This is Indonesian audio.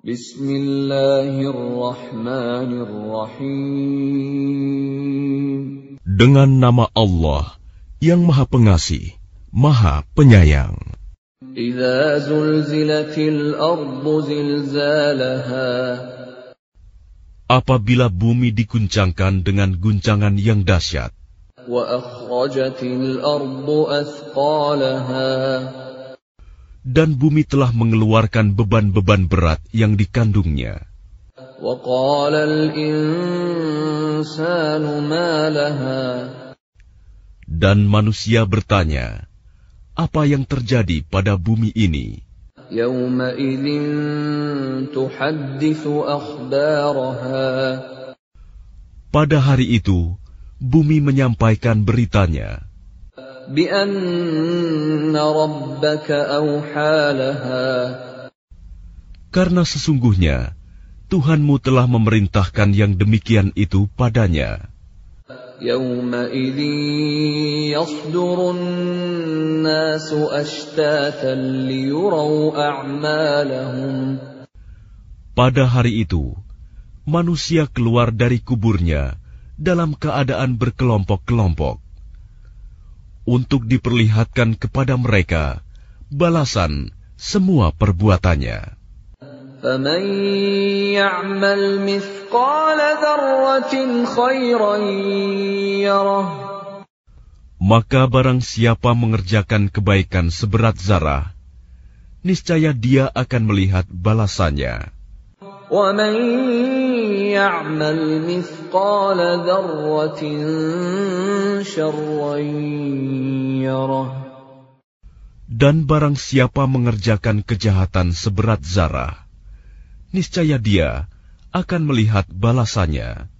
Bismillahirrahmanirrahim. Dengan nama Allah yang Maha Pengasih, Maha Penyayang. Apabila bumi diguncangkan dengan guncangan yang dahsyat dan bumi telah mengeluarkan beban-beban berat yang dikandungnya. Dan manusia bertanya, apa yang terjadi pada bumi ini? Pada hari itu, bumi menyampaikan beritanya. karena sesungguhnya Tuhanmu telah memerintahkan yang demikian itu padanya. يومئذ يصدر الناس أشتاتا ليروا أعمالهم Pada hari itu, manusia keluar dari kuburnya dalam keadaan berkelompok-kelompok untuk diperlihatkan kepada mereka balasan semua perbuatannya. فمن يعمل مثقال ذرة خيرا يره Maka barang siapa mengerjakan kebaikan seberat zarah, niscaya dia akan melihat balasannya. ومن يعمل مثقال ذرة شرا يره Dan barang siapa mengerjakan kejahatan seberat zarah, niscaya dia akan melihat balasannya.